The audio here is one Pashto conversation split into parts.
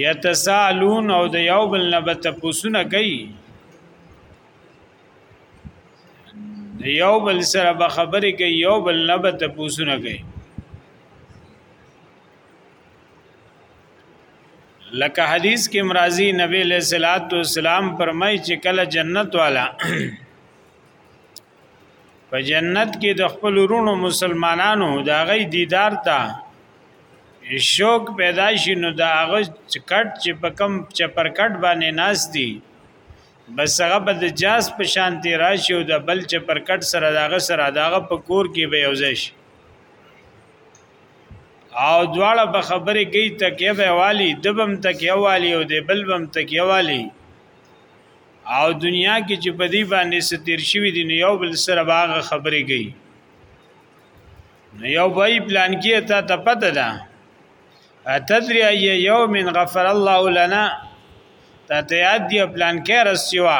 یتسالون او د یو بل نه به تپوسونه کوي د یو بل سره به خبرې کوي یو بل نه به تپوسونه کوي لکه حدیث کې مرাজি نبی له صلوات و سلام فرمای چې کله جنت والا په جنت کې د خپل ورونو مسلمانانو دا غي دیدار ته شوق پیدا شي نو دا هغه کټ چې په کم چپر کټ باندې ناس دي بس هغه به د جاس په شان تی راشي او د بل چپر کټ سره داغه سره داغه په کور کې به یوځش او دواړه په خبرې کوي تکیه به والی دبم تکیه والی او د بلبم تکیه والی او دنیا کې چې په دې باندې ستیر شوی دی نو یو بل سره باغ خبرې کوي نو یو وای پلان کې ته ته پته ده اتدری ای یوم غفر الله لنا ته ته یاد دی پلان کې رسیوا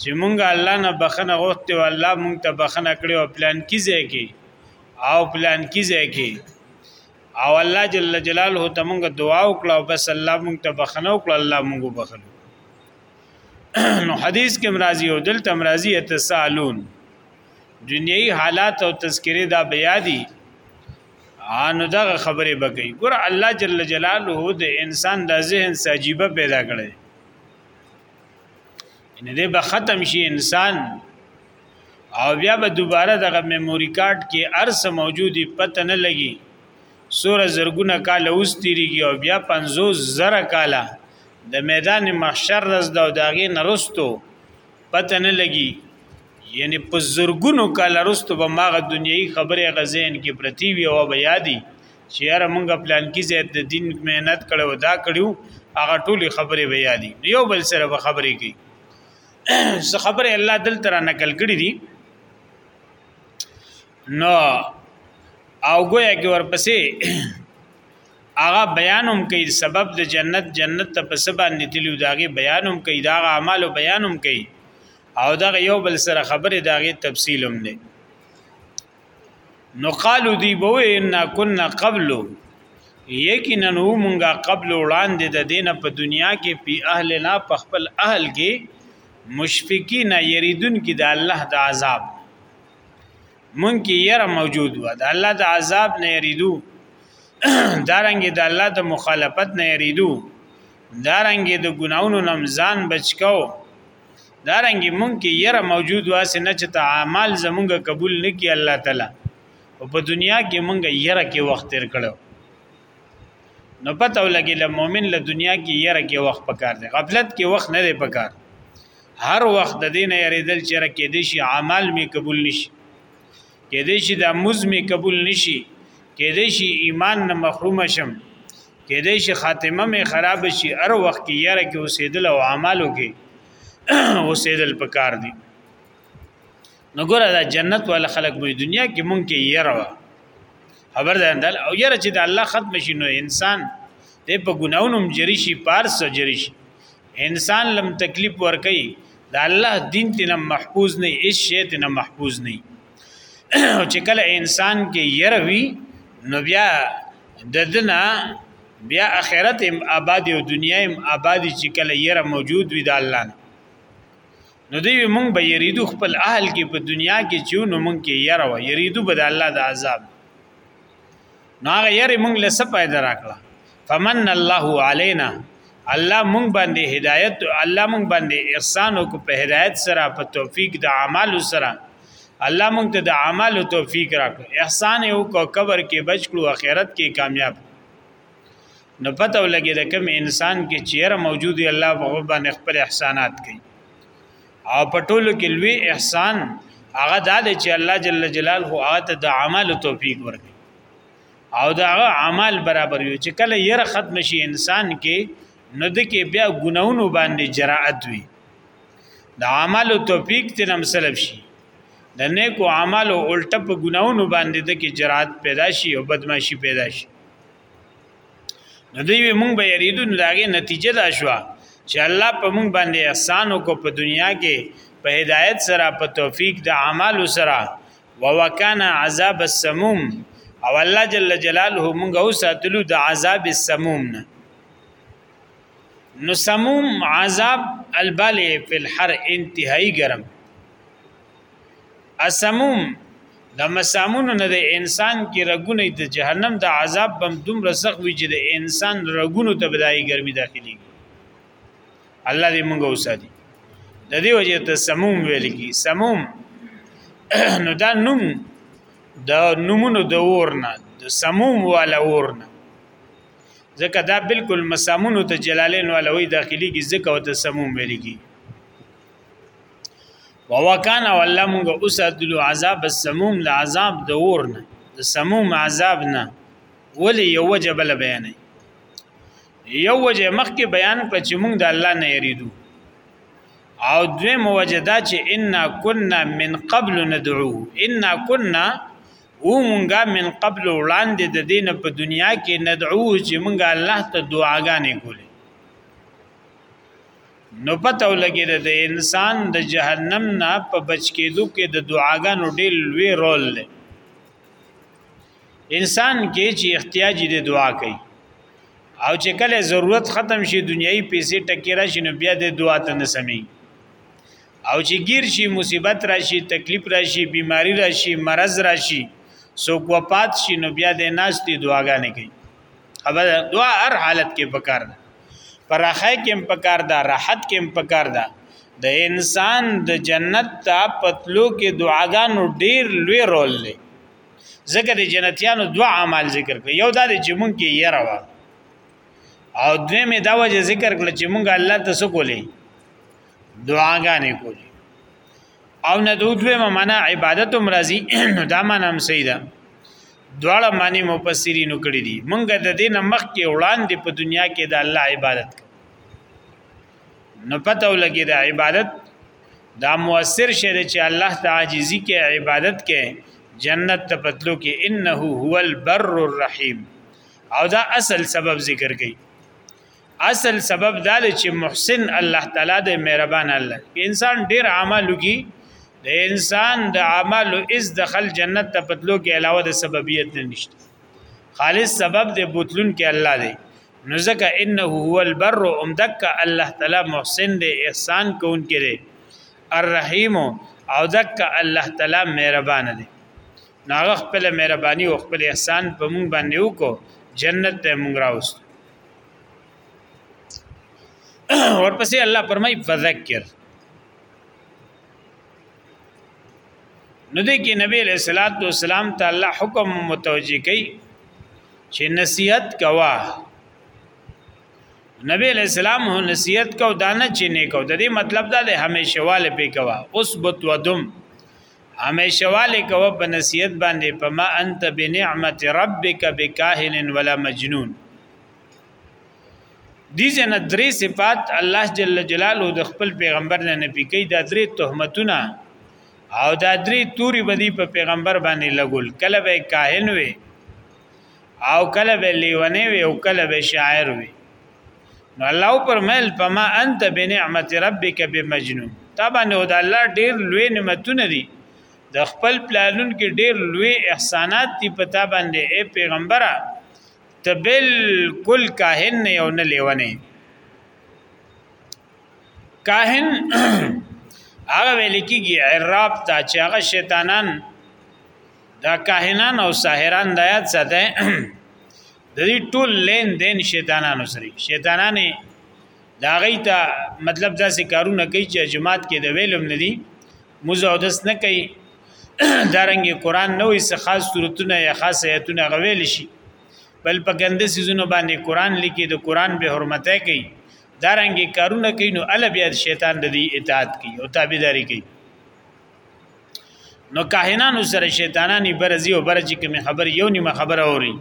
چې مونږ الله نه بخنه غوښته او الله مونږ ته بخنه کړې او پلان کې ځای کې او پلان کې ځای کې او الله جل جلاله ته مونږ دعا وکړه او بس الله مونږ ته بخنه وکړه الله مونږ بخنه نو حدیث کې مرضی او دل تمرضی اتسالون دنیوي حالات او تذکره دا بیا دي ان دا خبره بګي ګور الله جل جلاله د انسان د ذهن ساجيبه پیدا کړي ان دې به ختم شي انسان او بیا به دوباره دغه میموري کارت کې ارس موجودی پته نه لګي سوره زرګونه کال اوس تیریږي او بیا 50 زره کاله د میدان محشر رز دا داغه نرستو پته نه لګي یعنی په زرګونو کال رستو به ماغه دنیوي خبره غزین کې پرتی وی او به یادي چې هر مونږه پلان کې زیات د دین مهنت کړو دا کړو هغه ټولي خبره به یادي یو بل سره به خبرې کوي زه خبره الله دل تر نقل کړی دي نو او ګویا کې ورپسې هغه بیانوم کوي سبب د جنت جنت ته په سبا باندې تلو داغه بیانوم کوي دا اعمال او بیانوم کوي او دا یو بل سره خبره داغه تفصیل هم نه نو قالو دی بو ان كنا قبل یقینا مونږه قبل وړاندې د دینه په دنیا کې پی اهلنا په خپل اهل کې مشفقین یریدون کې د الله د عذاب مونږ کې یره موجود و د الله د عذاب نه یریدو دارنګ د الله د مخالفت نه یریدو دارنګ د ګناونو نمزان بچکو دارنګ مونږ کې یره موجود و سه نه چې تعامل زمونږه قبول نکي الله تعالی او په دنیا کې مونږ یره کې وخت تیر کړو نو پته ولګي له مؤمن له دنیا کې یره کې وخت پکار دی غفلت کې وخت نه دی پکار هر وخت د دین یریدل چې را کې دي شي عمل می قبول نشي کې دي شي د موز می قبول نشي کې دي شي ایمان نه محروم شم کې دي شي خاتمه می خراب شي هر وخت کې یره کې اوسېدل او عملو کې اوسېدل پکار دي نو ګوره دا جنت ولا خلق مې دنیا کې مونږ کې یره وا خبر ده اندل او یره چې د الله ختم شي نو انسان دې په ګناونو جری شي پارس جری شي انسان لم تکلیف ور کوي د الله دین تنه محفوظ نه هیڅ شی تنه محفوظ نه او چې کله انسان کې یره وی نو بیا د دنا بیا اخرت هم آباد او دنیا هم آباد چې کله یره موجود وي د الله نه نو دی مونږ به یریدو خپل اهل کې په دنیا کې چې نو مونږ کې یره و یریدو به د الله د عذاب نو هغه یری مونږ له څه پیدا راکړه فمن الله علینا الله مونږ باندې هدایت الله مونږ باندې احسان او په هدایت سره په توفیق د اعمال سره الله مونږ ته د اعمال توفیق راکړ احسان یو کو قبر کې بچ کړو اخرت کې کامیاب نو پته ولګي د کوم انسان کې چیرې موجود دی الله په باندې خپل احسانات کوي او په ټولو کې لوی احسان هغه دا دی چې الله جل جلاله هغه ته د عمل توفیق ورکړي او دا هغه عمل برابر یو چې کله یې ختم شي انسان کې نو د کې بیا ګناونو باندې جرأت وي د عمل توفیق تنم سلب شي د نیکو عمل او الټه په ګناونو باندې د کې جرأت پیدا شي او بدمعشي پیدا شي نو دوی به مونږ به یریدو نو داغه نتیجه دا شو چې الله په مونږ باندې احسان وکړ په دنیا کې په هدایت سره په توفیق د اعمال سره ووکانا عذاب السموم او الله جل جلاله مونږ او ساتلو د عذاب السموم نه نو سموم عذاب البالغ فی الحر انتهایی گرم اسموم د مسامونو نه د انسان کې رګونه د جهنم د عذاب بم دومره سخت وي چې د انسان رګونو ته بدایي ګرمي داخلي الله دې موږ وساتي د دې وجه ته سموم ویل کی سموم نو دا نوم د نومونو د ورنه د سموم والا ورنه ځکه دا بالکل مسامونو ته جلالین والا وی داخلي کی ځکه او ته سموم ویل کی ووکانا والله موږ اوساتلو عذاب السموم د عذاب د اور نه د سموم عذاب نه ولی یو وجه بل بیان یو وجه مخکې بیان کړ چې موږ د الله نه یریدو او دوی موجدا چې ان كنا من قبل ندعو ان كنا او مونږه من قبل وړاندې د دین په دنیا کې ندعو چې مونږه الله ته دعاګانې کولې نو پته ولګي د انسان د جهنم نه په بچ کېدو کې د دعاګانو ډېر لوی رول دی انسان کې چې احتیاج دی دعا کوي او چې کله ضرورت ختم شي دنیوي پیسې ټکی راشي نو بیا د دعا ته نه سمي او چې گیر شي مصیبت راشي تکلیف راشي بیماری راشي مرض راشي سو وفات شي نو بیا د ناس دی دعاګانې کوي ابل دعا هر حالت کې پکار ده پراخه کې پکار ده راحت کې پکار ده د انسان د جنت ته پتلو کې دعاګانو ډیر لوی رول لري ځکه د جنتیانو دوا اعمال ذکر کړ یو دا چې مونږ کې یره وا او دوی می دا وجه ذکر کړ چې مونږ الله ته سو کولې دعاګانې کولې او نه دوی معنا عبادت هم راځي نو دا معنا هم صحیح ده دواړه معنی مفسرینو کړی دي مونږ د دې نمخ کې وړاندې په دنیا کې د الله عبادت نو پته ولګي د عبادت دا موثر شری چې الله تعاجزی کې عبادت کې جنت ته پتلو کې انه هو البر الرحیم او دا اصل سبب ذکر کړي اصل سبب دا دی چې محسن الله تعالی د مهربان الله انسان ډیر عمل وکي د انسان د عمل او از دخل جنت ته پتلو کې علاوه د سببیت نه نشته خالص سبب د بوتلون کې الله دی نو ځکه انه هو البر امدک الله تعالی محسن دی احسان کون کې دی الرحیم او دک الله تعالی مهربان دی ناغه خپل مهرباني او خپل احسان په مونږ باندې وکړو جنت ته مونږ راوست ورپسې الله فرمای فذکر نو دې کې نبی علیہ الصلوۃ والسلام ته الله حکم متوجی کوي چې نصیحت کوا نبی علیہ السلام هو نصیحت کو دانه چې نه کو د دې مطلب دا د همیشواله پی کوا اوس بت ودم همیشه والي کوه په نصیحت باندې پما انت بنعمت ربک بکاهن ولا مجنون دي جن درې صفات الله جل جلاله د خپل پیغمبر نه نفي کوي دا درې تهمتونه او دا درې توري بدی په پیغمبر باندې لګول کله به کاهن وي او کله به لیونه وي او کله به شاعر وي نو الله پر مل فما انت بنعمت ربک بمجنون طبعا نو د الله ډیر لوی نعمتونه دي د خپل پلانون کې ډیر لوی احسانات دي په تا باندې اے پیغمبره ته بالکل کاهن نه یو نه لیونه کاهن هغه ویل کېږي عراب ته چې هغه شیطانان دا کاهنان او ساحران د یاد ساته د دې ټول لین دین شیطانانو سره شیطانانه دا غي ته مطلب داسې کارونه کوي چې جماعت کې د ویلم نه دي موزه او دس نه کوي دارنګ قران نه وي څه خاص صورتونه یا خاص ایتونه غویل شي بل په ګنده سيزونو باندې قران لیکي د قران به حرمته کوي دارنګ کارونه کوي نو ال بیا شیطان د دې اطاعت کوي او تابعداري کوي نو کاهنانو سره شیطانانی برزي او برج کې می خبر یو نیمه خبر اوري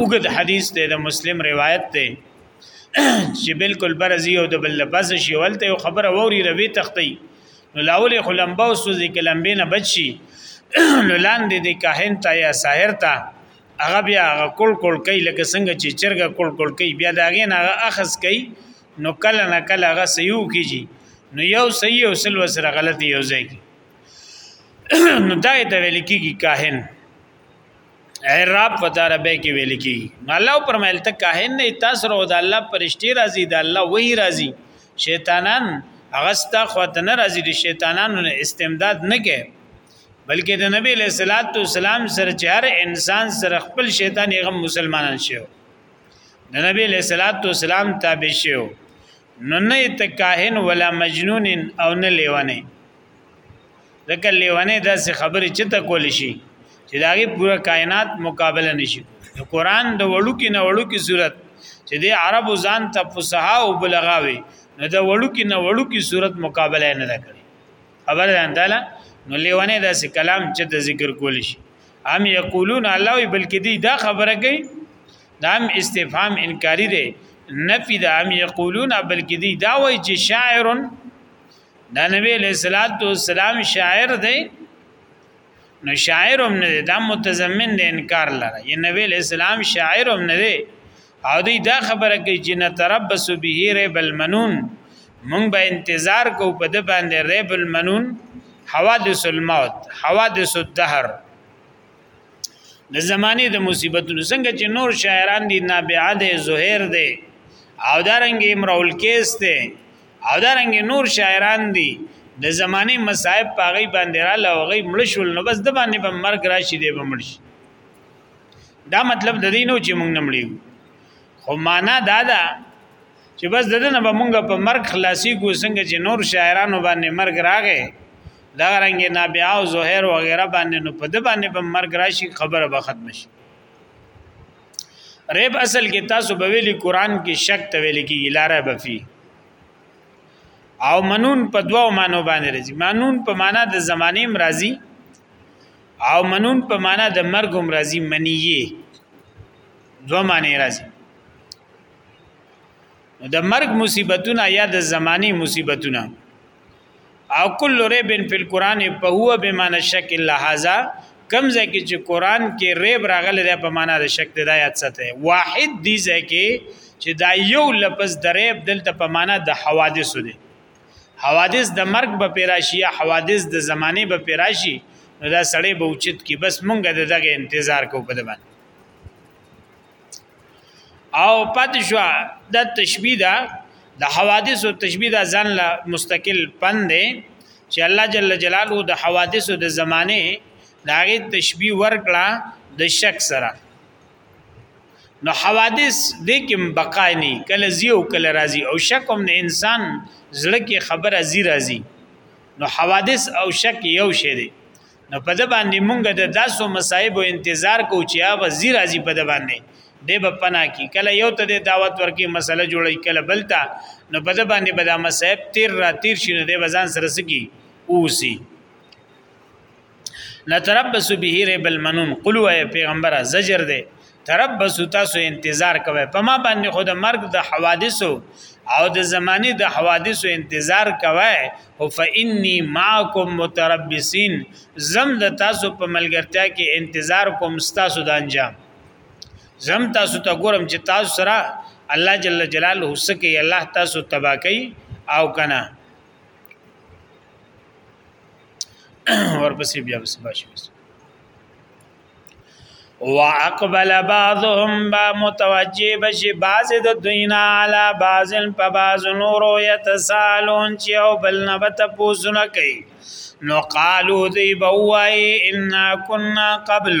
وګد حدیث ته د مسلم روایت ته چې بالکل برزي او د بل پس شي ولته یو خبر اوري روي تختی نو لاول خلمبا او سوزي کلمبې نه بچي نو لاندې د کاهن ته یا ساحر ته هغه بیا کول کول کوي لکه څنګه چې چرګه کول کول کوي بیا داغه نه اخس کوي نو کله نه کله هغه صحیح کیږي نو یو صحیح او سل وسره غلط یو ځای کی نو دای ته ویل کیږي کاهن اعراب په عربی کې ویل کیږي الله پرمایل ته کاهن نه تاسو رو د الله پرشتي راضي د الله وحي راضي شیطانان هغه ستا خواته نه راضي دي شیطانانو نه استمداد نه کوي بلکې د نبی له صلوات و سلام سره چې هر انسان سره خپل شیطان یې غم مسلمانان شي د نبی له صلوات و سلام تابع شو نو نه ته کاهن ولا مجنون او نه لیونه ځکه لیونه داسې خبرې چې ته کول شي چې داغه پوره کائنات مقابله نشي د قران د وړو کې نه وړو کې صورت چې د عربو ځان ته فصحا او بلغاوي نه د وړو کې نه وړو کې صورت مقابله نه کړي خبر ده نو لیونه داسې کلام چې د ذکر کول شي ام یقولون الله وی بلکې دی دا خبره کوي دا هم استفهام انکاری دی نفی دا ام یقولون بلکې دی دا وایي چې شاعر دا نبی علیہ الصلوۃ والسلام شاعر دی نو شاعر هم نه دا متضمن دی انکار لره یی نبی علیہ السلام شاعر هم نه دی او دی دا خبره کوي چې نتربص به ريب المنون مونږ به انتظار کو په د باندې ريب المنون حوادث الموت حوادث الدهر د زمانه د مصیبتونو څنګه چې نور شاعران دي نابعه ده زهیر ده او دارنګ امرؤل کیس ده او دارنګ نور شاعران دي د زمانه مصائب پاغي باندې را لوغي مړشول نو بس د باندې به مرګ راشي دی به مړشي دا مطلب د دینو چې مونږ نمړیو خو معنا دا ده چې بس د دنه به مونږ په مرګ خلاصي کو څنګه چې نور شاعرانو باندې مرګ راغې دا رنګ نابع او زهیر و غیره باندې نو په د باندې به مرګ راشي خبره به ختم شي ریب اصل کې تاسو به ویلي قران کې شک ته ویل کې لاره بفي او منون په دواو مانو باندې راځي منون په معنا د زمانیم راځي او منون په معنا د مرګ هم راځي منیه دو معنی راځي د مرګ مصیبتونه یا د زمانی مصیبتونه او کل ریب فی القرآن فهو بمعنى شک الا هذا کم ځکه چې قرآن کې ریب راغلی دی په معنا د شک د آیات سته واحد دی ځکه چې دا یو لفظ د ریب دلته په معنا د حوادث دی حوادث د مرګ به پیراشي یا حوادث د زمانه به پیراشي نو دا سړی به اوچت کی بس مونږ د دغه انتظار کو په دبان او پد شو د تشبیه دا د حوادث او تشبیه دا ځان له مستقل پند چې الله جل جلاله د حوادث او د زمانه داغه تشبیه ورکړه د شک سره نو حوادث دې کې بقا نه کله زی او کله راضی او شک هم د انسان زړه کې خبره زی راضی نو حوادث او شک یو شی دی نو په د باندې مونږ د داسو مصايب او انتظار کو چې هغه زی راضی په د باندې دی په پنا کې کله یو ته د دعوت ورکی مسله جوړی کله بلتا نو په د باندې بدا مصايب تیر را تیر شي نو د بزان سره سکی اوسی نتربص به رب المنون قلوا اے پیغمبر زجر دے تربص تاسو انتظار کوئ په ما باندې خود مرګ د حوادثو او د زمانه د حوادثو انتظار کوئ او فإني معكم متربصين زم د تاسو په ملګرتیا کې انتظار کوم تاسو د انجام زم تاسو ته ګورم چې تاسو سره الله جل جلاله سکه الله تاسو تباکی او کنه ورپسې بیا بس باشي بس واقبل بعضهم با متوجه بشي بعض د دوینا علی بعض په بعض نور یتسالون چې او بل نه بت پوزونه کوي نو قالو دی بوای ان كنا قبل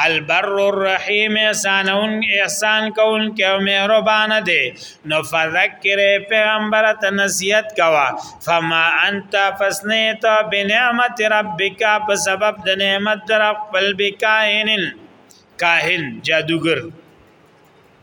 البر الرحیم احسانون احسان کون کې او مهربان دی نو فذکر پیغمبر ته نصیحت کوا فما انت فسنیت بنعمت ربک په سبب د نعمت در خپل بکاهن کاهن جادوګر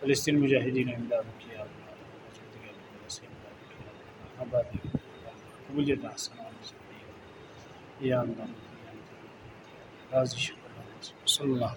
فلسطین مجاهدین امداد کی یا الله آباد قبول دې دا سلام یا الله راضي شي صلی الله